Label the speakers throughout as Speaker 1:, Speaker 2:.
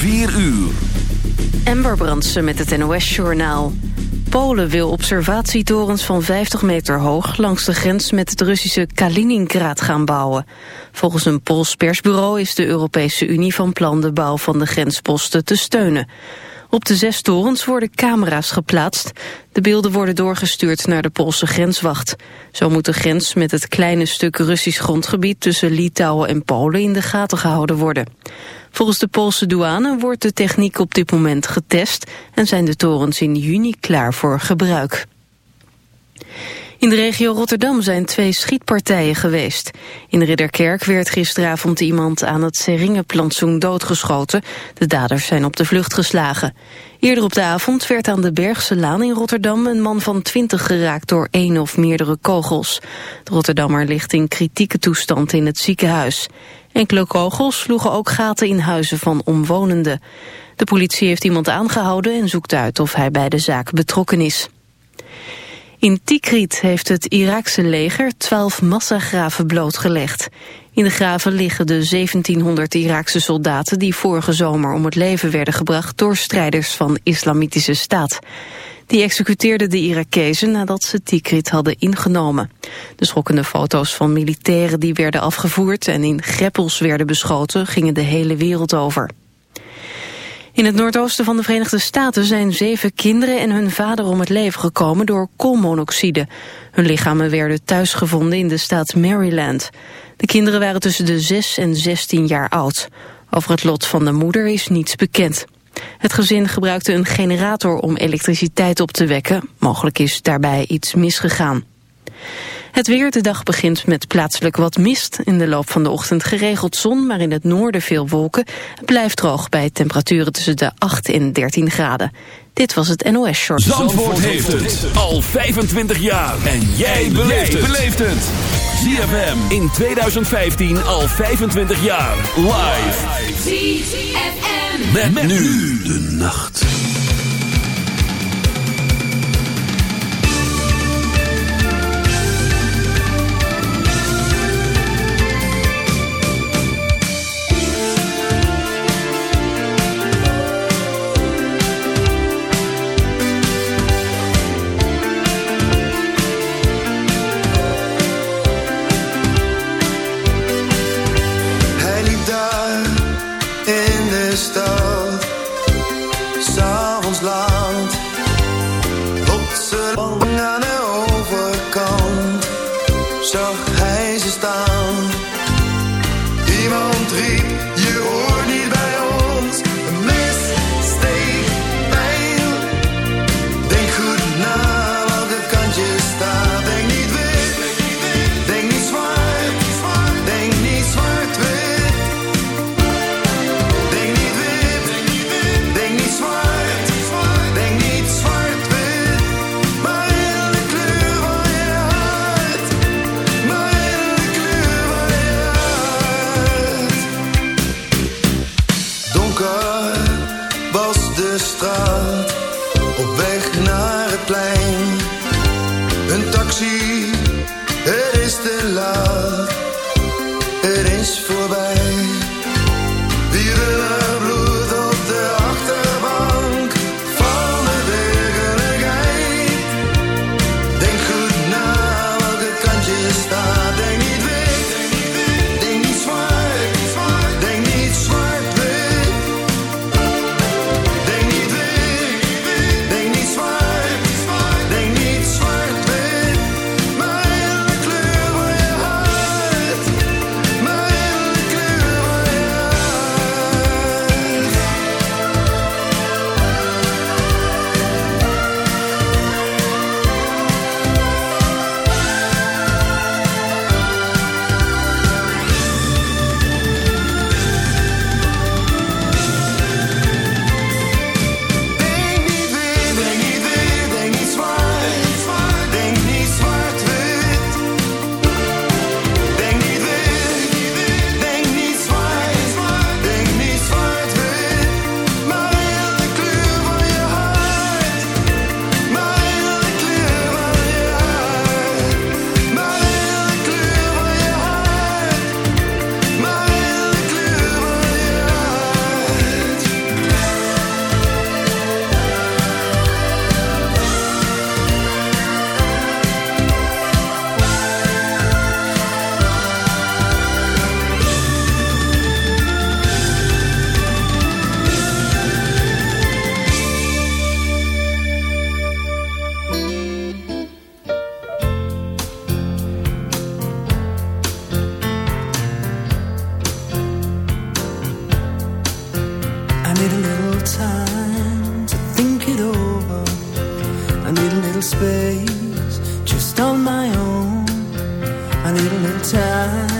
Speaker 1: 4 uur.
Speaker 2: Ember Brandsen met het NOS-journaal. Polen wil observatietorens van 50 meter hoog... langs de grens met het Russische Kaliningrad gaan bouwen. Volgens een Pools persbureau is de Europese Unie van plan... de bouw van de grensposten te steunen. Op de zes torens worden camera's geplaatst. De beelden worden doorgestuurd naar de Poolse grenswacht. Zo moet de grens met het kleine stuk Russisch grondgebied... tussen Litouwen en Polen in de gaten gehouden worden. Volgens de Poolse douane wordt de techniek op dit moment getest... en zijn de torens in juni klaar voor gebruik. In de regio Rotterdam zijn twee schietpartijen geweest. In Ridderkerk werd gisteravond iemand aan het Seringenplantsoen doodgeschoten. De daders zijn op de vlucht geslagen. Eerder op de avond werd aan de Bergse Laan in Rotterdam... een man van 20 geraakt door één of meerdere kogels. De Rotterdammer ligt in kritieke toestand in het ziekenhuis. Enkele kogels sloegen ook gaten in huizen van omwonenden. De politie heeft iemand aangehouden en zoekt uit of hij bij de zaak betrokken is. In Tikrit heeft het Iraakse leger twaalf massagraven blootgelegd. In de graven liggen de 1700 Iraakse soldaten die vorige zomer om het leven werden gebracht door strijders van Islamitische Staat. Die executeerden de Irakezen nadat ze Tikrit hadden ingenomen. De schokkende foto's van militairen die werden afgevoerd en in greppels werden beschoten gingen de hele wereld over. In het noordoosten van de Verenigde Staten zijn zeven kinderen en hun vader om het leven gekomen door koolmonoxide. Hun lichamen werden thuisgevonden in de staat Maryland. De kinderen waren tussen de 6 en 16 jaar oud. Over het lot van de moeder is niets bekend. Het gezin gebruikte een generator om elektriciteit op te wekken. Mogelijk is daarbij iets misgegaan. Het weer, de dag begint met plaatselijk wat mist. In de loop van de ochtend geregeld zon, maar in het noorden veel wolken. Het blijft droog bij temperaturen tussen de 8 en 13 graden. Dit was het NOS Short.
Speaker 1: Zandvoort, Zandvoort heeft het al 25 jaar. En jij beleeft het. ZFM in 2015 al 25 jaar. Live.
Speaker 3: ZFM.
Speaker 1: Met, nu de nacht.
Speaker 4: in time.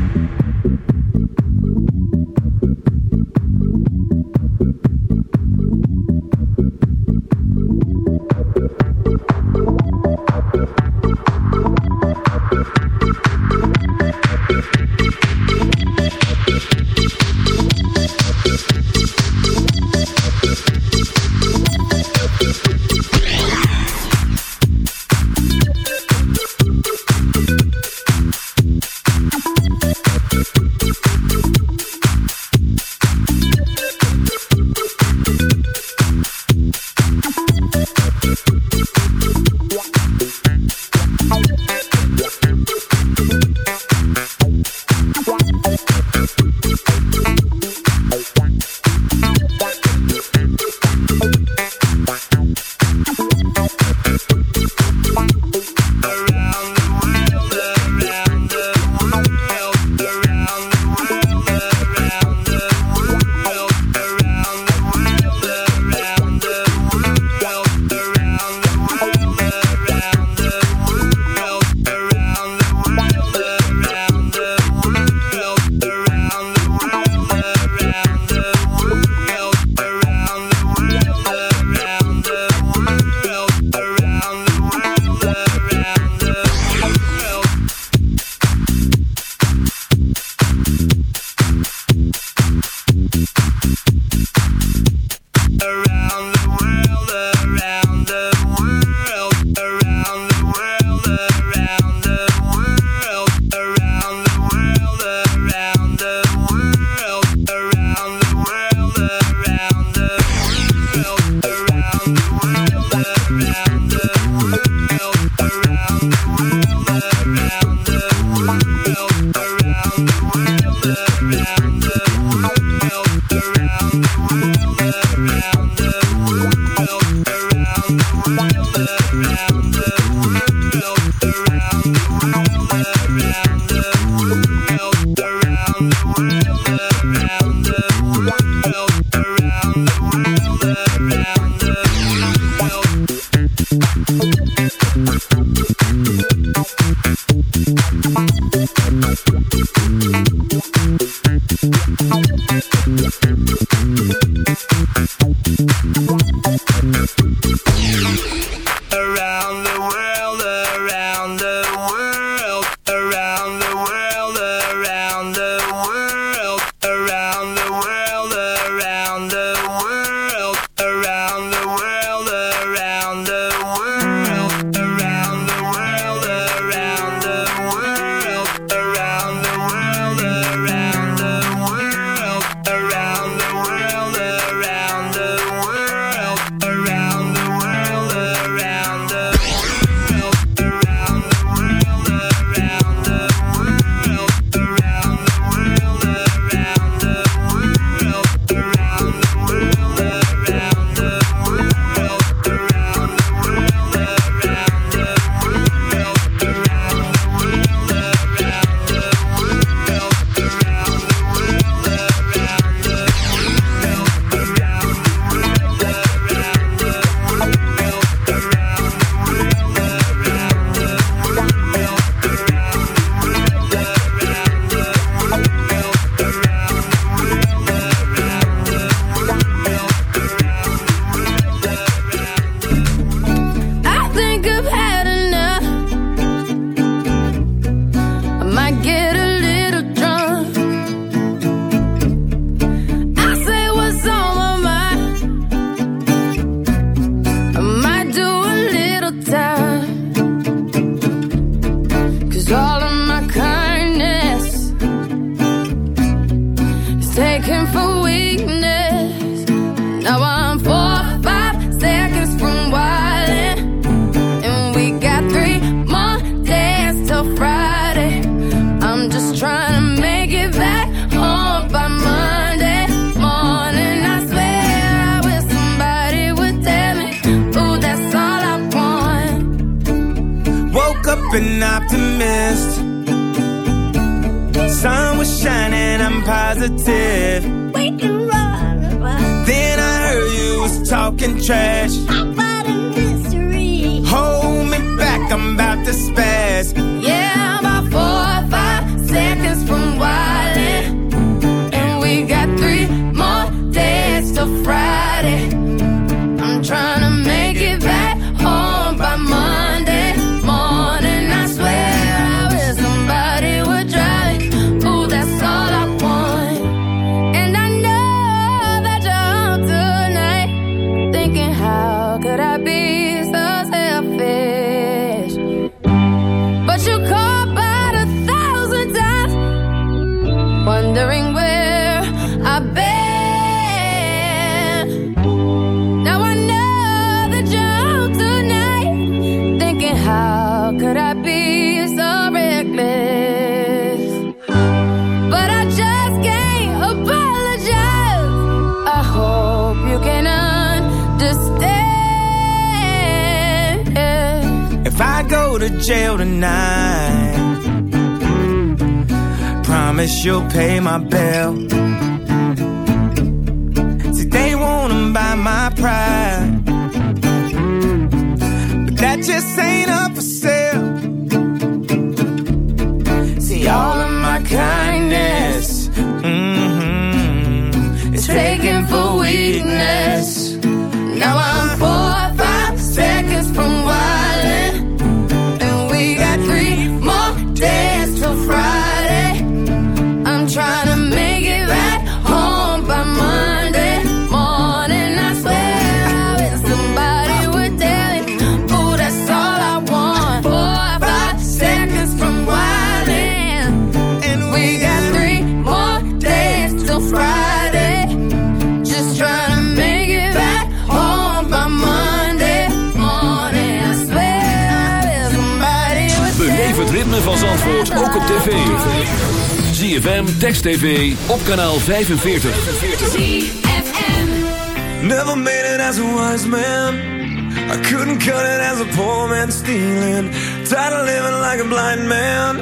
Speaker 5: she'll pay my bill.
Speaker 6: Ook op tv. ZFM, Text TV, op kanaal 45.
Speaker 5: Never made it as a wise man. I couldn't cut it as a poor man stealing. Tired of living like a blind man.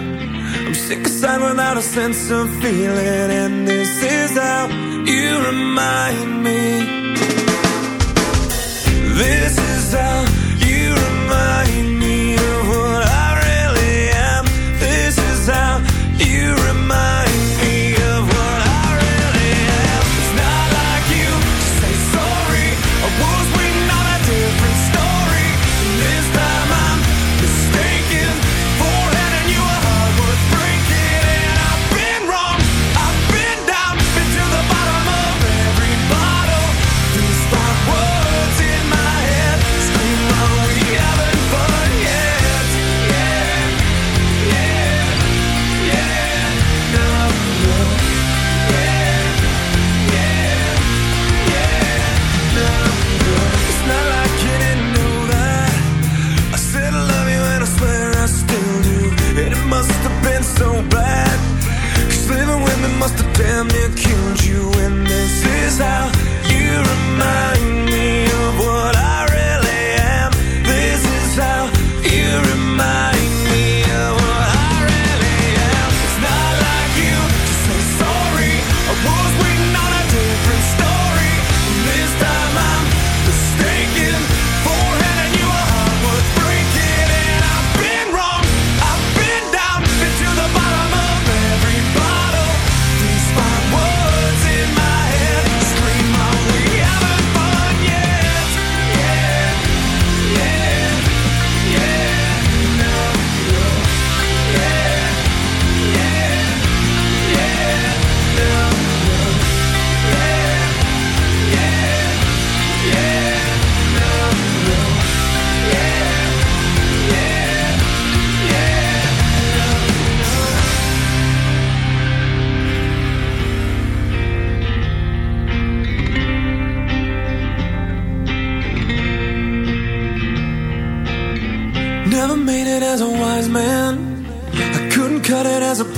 Speaker 5: I'm sick of aside without a sense of feeling. And this is how you remind me.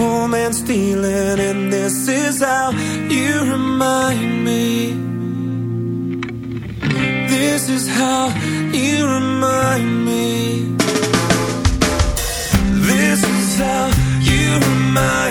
Speaker 5: poor man stealing, and this is how you remind me. This is how you remind me. This is how you remind me.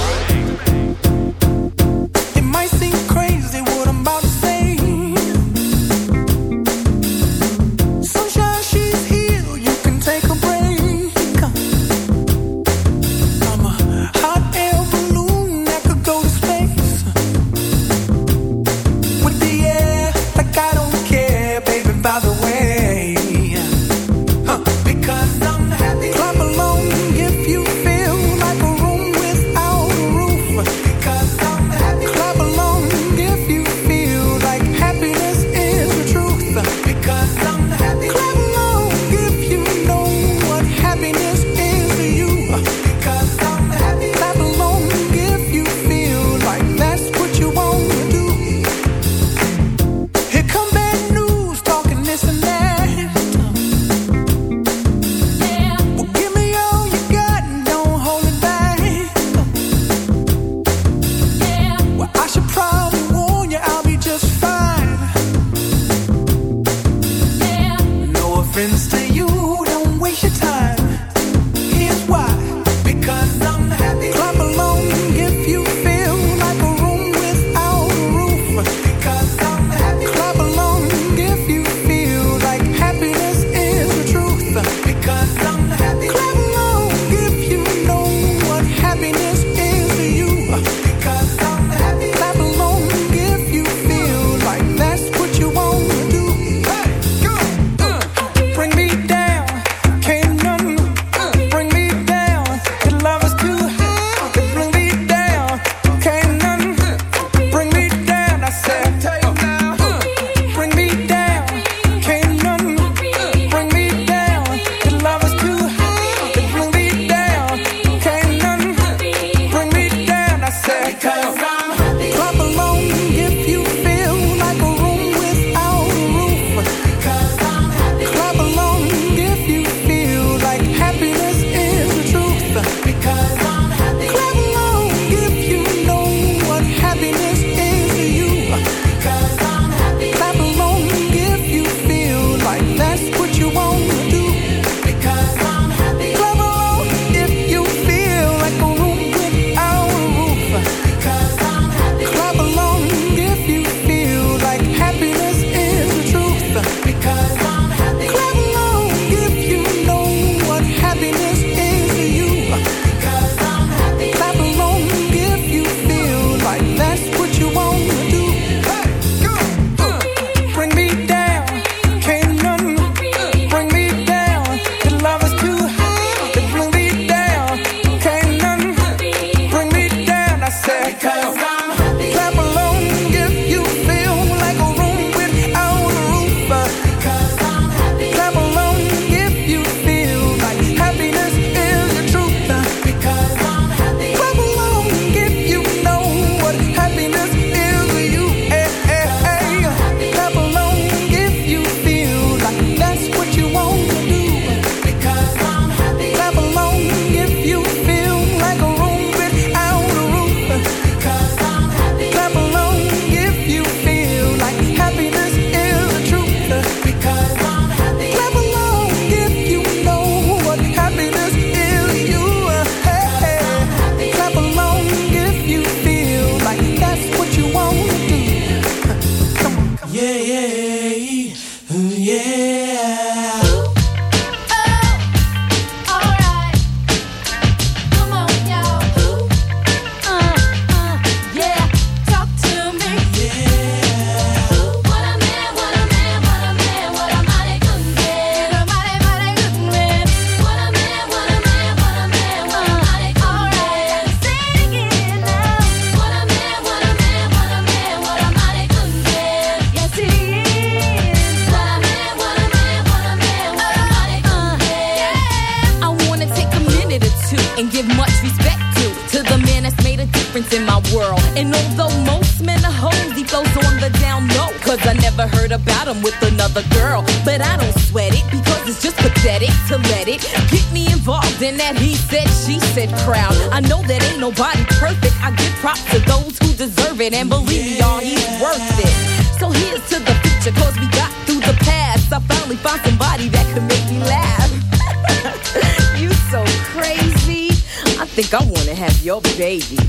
Speaker 5: Baby.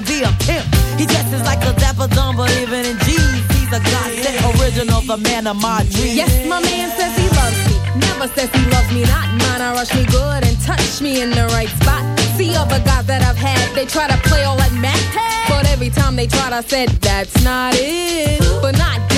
Speaker 5: To be a
Speaker 7: pimp. He dresses like a dapper dumb, but even in jeans, he's a godsend original, the man of my dreams.
Speaker 3: Yes, my man says he loves me. Never says he loves me not. Mine, I rush me good and touch me in the right spot. See other guys that I've had, they try to play all that math. But every time they tried, I said, that's not it. But not